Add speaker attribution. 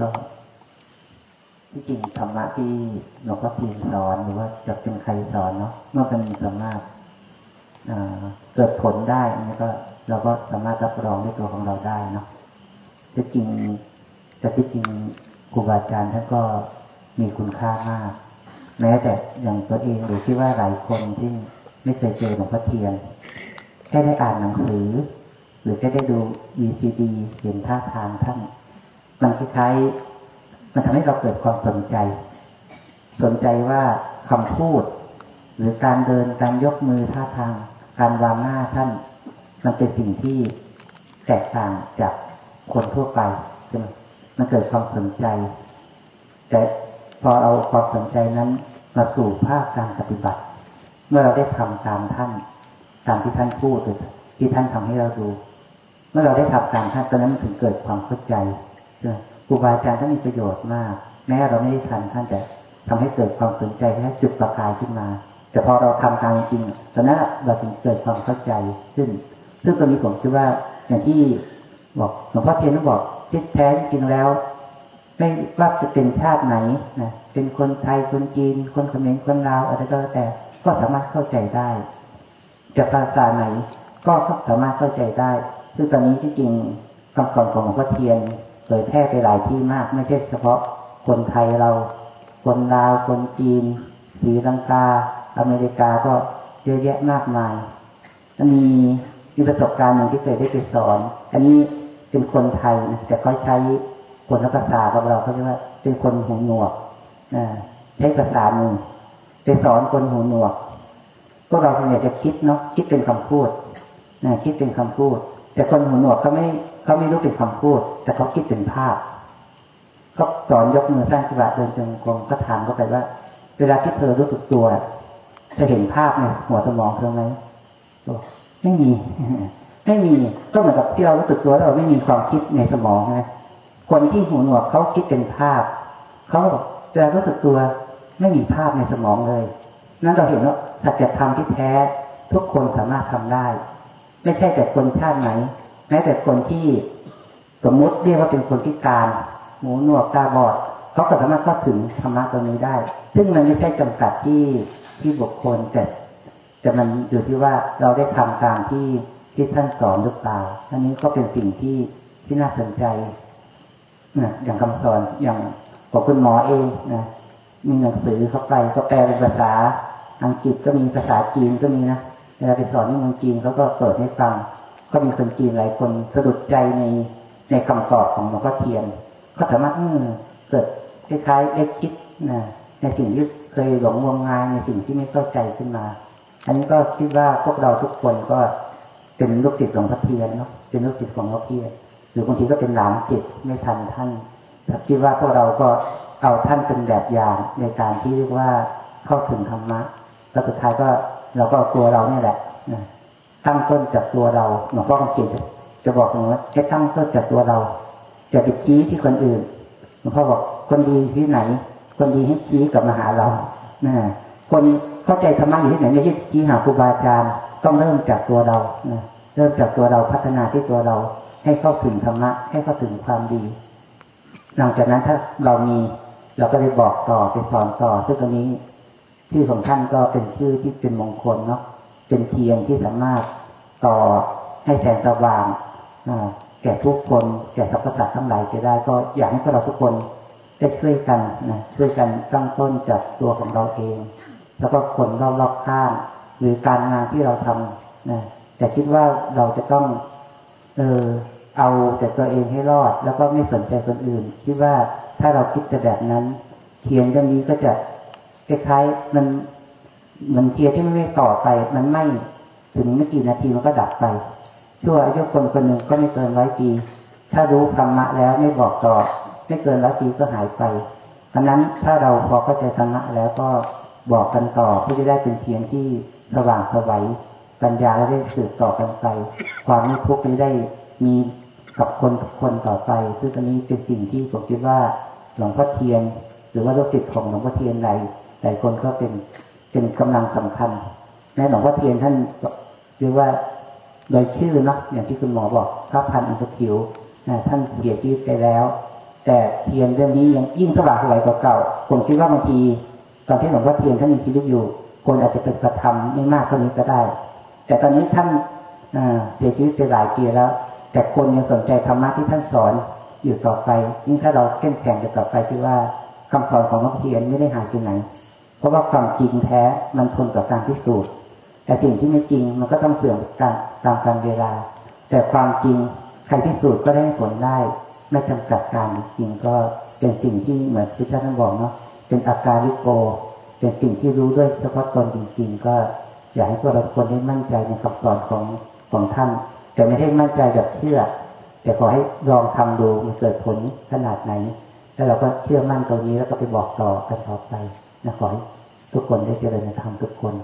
Speaker 1: ก็ที่จริงธรรมะที่หลวงพ่อเทียนสอนหรือว่าจะเป็นใครสอนเนาะเมื่อมันสามารถเกิดผลได้นี่ก็เราก็สามารถรับรองด้วยตัวของเราได้เนาะที่จริงแต่ที่จริงครูบาอาจารย์ท่านก็มีคุณค่ามาก แม้แต่อย่างตัวเองหรือที่ว่าหลายคนที่ไม่เคยเจอหลวงพ่อเทียนแค่ได้อ่านหนังสือ หรือแค่ได้ดู VCD เห็นท่าทางท่าน มันคล้ายมันทำให้เราเกิดความสนใจ สนใจว่าคำพูด หรือการเดินการยกมือท่าทาง การวางหน้าท่าน มันเป็นสิ่งที่แตกต่างจากคนทั่วไปใช่ไหมมันเกิดความสนใจ แต่พอเอาความสนใจนั้นมาสู่ภาคการปฏิบัติ เมื่อเราได้ทำตามท่าน ตามที่ท่านพูดที่ท่านทำให้เราดู เมื่อเราได้ทำตามท่านตอนนั้นถึงเกิดความเข้าใจ ครูบาอาจารย์ท่านมีประโยชน์มาก แม้เราไม่ได้ทันท่านแต่ทำให้เกิดความสนใจแค่จุดประกายขึ้นมา แต่พอเราทำตามจริงตอนนั้นเราถึงเกิดความเข้าใจขึ้น ซึ่งตรงนี้ผมคิดว่าอย่างที่บอกหลวงพ่อเทียนบอกที่แท้จริงแล้ว ไม่ว่าจะเป็นชาติไหนนะเป็นคนไทยคนจีน คนเขมรคนลาวอะไรก็แล้วแต่ก็สามารถเข้าใจได้ จะภาษาไหนก็สามารถเข้าใจได้ ซึ่งตอนนี้ที่จริงคำสอนของหลวงพ่อเทียน เผยแพร่ไปหลายที่มาก ไม่ใช่เฉพาะคนไทยเรา คนลาว คนจีนสีลังกา อเมริกาก็เยอะแยะมากมาย มีมีประสบการณ์หนึ่งที่เคยได้ไปสอน อันนี้เป็นคนไทยนะแต่เขาใช้คนภาษากับเราเขาเรียกว่า เป็นคนหูหนวกใช้ภาษามือไปสอนคนหูหนวกพวกเราส่วนใหญ่จะคิดเนาะคิดเป็นคำพูดนะคิดเป็นคำพูด แต่คนหูหนวกเขาไม่เขาไม่รู้เป็นคำพูด แต่เขาคิดเป็นภาพเขาสอนยกมือสร้างสิบะเดินจงกรมก็ถามเขาไปว่า เวลาที่เธอรู้สึกตัวจะเห็นภาพในหัวสมองเธอไหมไม่มีไม่มีก็เหมือนกับที่เรารู้สึกตัวแล้วเราไม่มีความคิดในสมองนะคนที่หูหนวกเขาคิดเป็นภาพเขาเวลารู้สึกตัวไม่มีภาพในสมองเลย นั้นเราเห็นว่าสัจธรรมที่แท้ทุกคนสามารถทำได้ ไม่ใช่แต่คนชาติไหน แม้แต่คนที่สมมุติเรียกว่าเป็นคนพิการหูหนวกตาบอดเขาก็สามารถเข้าถึงธรรมะตรงนี้ได้ ซึ่งมันไม่ใช่จำกัดที่ที่บุคคลแต่แต่มันอยู่ที่ว่าเราได้ทำตามที่ที่ท่านสอนหรือเปล่าอันนี้ก็เป็นสิ่งที่ที่น่าสนใจนะอย่างคำสอนอย่างของคุณหมอเองนะมีหนังสือเข้าไปก็แปลเป็นภาษาอังกฤษก็มีภาษาจีนก็มีนะ เวลาไปสอนที่เมืองจีนเขาก็เปิดให้ฟัง ก็มีคนจีนหลายคนสะดุดใจในในคำตอบของหลวงพ่อเทียน ก็สามารถเกิดคล้ายๆเอ็กคิดนะในสิ่งที่เคยหลงงมงายในสิ่งที่ไม่เข้าใจขึ้นมา อันนี้ก็คิดว่าพวกเราทุกคนก็เป็นลูกศิษย์หลวงพ่อเทียนเนาะเป็นลูกศิษย์ของหลวงพ่อเทียนหรือบางทีก็เป็นหลานจิตไม่ทันท่านแต่คิดว่าพวกเราก็เอาท่านเป็นแบบอย่างในการที่เรียกว่าเข้าถึงธรรมะแล้วสุดท้ายก็ เราก็ตัวเราเนี่ยแหละตั้งต้นจากตัวเราหลวงพ่อคำเขียนจะบอกว่าให้ตั้งต้นจากตัวเราจะไปชี้ที่คนอื่นหลวงพ่อบอกคนดีที่ไหน คนดีให้ชี้กลับมาหาเรานะคนเข้าใจธรรมะอยู่ที่ไหนไม่ใช่ชี้หาครูบาอาจารย์ต้องเริ่มจากตัวเรานะเริ่มจากตัวเราพัฒนาที่ตัวเรา ให้เข้าถึงธรรมะให้เข้าถึงความดี หลังจากนั้นถ้าเรามีเราก็ได้บอกต่อไปสอนต่อซึ่งตรงนี้ ชื่อของท่านก็เป็นชื่อที่เป็นมงคลเนาะเป็นเทียนที่สามารถต่อให้แสงสว่างแก่ทุกคนแก่สรรพสัตว์ทั้งหลายจะได้ ก็อยากให้พวกเราทุกคนได้ช่วยกันนะช่วยกันตั้งต้นจากตัวของเราเอง แล้วก็คนรอบๆข้างหรือการงานที่เราทำนะแต่คิดว่าเราจะต้อง เออเอาแต่ตัวเองให้รอด แล้วก็ไม่สนใจคนอื่น คิดว่าถ้าเราคิดแต่แบบนั้น เทียนเรื่องนี้ก็จะ คล้ายๆมันมันเทียที่ไม่ต่อไป มันไม่ถึงไม่กี่นาทีมันก็ดับไปชั่วอายุคนคนหนึ่งก็ไม่เกินร้อยปี ถ้ารู้ธรรมะแล้วไม่บอกต่อ ไม่เกินร้อยปีก็หายไปเพราะนั้นถ้าเราพอเข้าใจธรรมะแล้วก็บอกกันต่อเพื่อจะได้เป็นเทียนที่สว่างสวัยปัญญาและได้สืบต่อกันไป ความไม่ทุกข์นี้ได้มีกับคนทุกคนต่อไป ซึ่งตอนนี้เป็นสิ่งที่ผมคิดว่าหลวงพ่อเทียน หรือว่าลูกศิษย์ของหลวงพ่อเทียนใด หลายคนก็เป็นเป็นกำลังสำคัญแม้หลวงพ่อเทียนท่านเรียกว่าโดยชื่อเนาะอย่างที่คุณหมอบอกพระพันธ์อันสถิวท่านเสียชีวิตไปแล้ว แต่เทียนเรื่องนี้ยังยิ่งสว่างสวยกว่าเก่าผมคิดว่าบางทีตอนที่หลวงพ่อเทียนท่านมีชีวิตอยู่ คนอาจจะเป็นกระทำไม่มากเท่านี้ก็ได้ แต่ตอนนี้ท่านเสียชีวิตไปหลายปีแล้ว แต่คนยังสนใจธรรมะที่ท่านสอนอยู่ต่อไป ยิ่งถ้าเราเข้มแข็งจะต่อไปคือว่าคำสอนของหลวงพ่อเทียนไม่ได้หายไปไหน ราะว่าความจริงแท้มันทนต่อการพิสูจน์ แต่สิ่งที่ไม่จริงมันก็ต้องเสื่อมตามตามการเวลา แต่ความจริงใครพิสูจน์ก็ได้ผลได้ ไม่จำกัดการจริงก็เป็นสิ่งที่เหมือนที่ท่านบอกเนาะเป็นอาการลิโก เป็นสิ่งที่รู้ด้วยเฉพาะตนจริงๆ ก็อยากให้พวกเราคนได้มั่นใจในคำสอนของของท่าน แต่ไม่ได้มั่นใจแบบเชื่อ แต่ขอให้ลองทำดูมันเกิดผลขนาดไหน แล้วเราก็เชื่อมั่นตรงนี้แล้วก็ไปบอกต่อกันต่อไป นะขอให้ทุกคนได้เจริญในธรรมทุกคน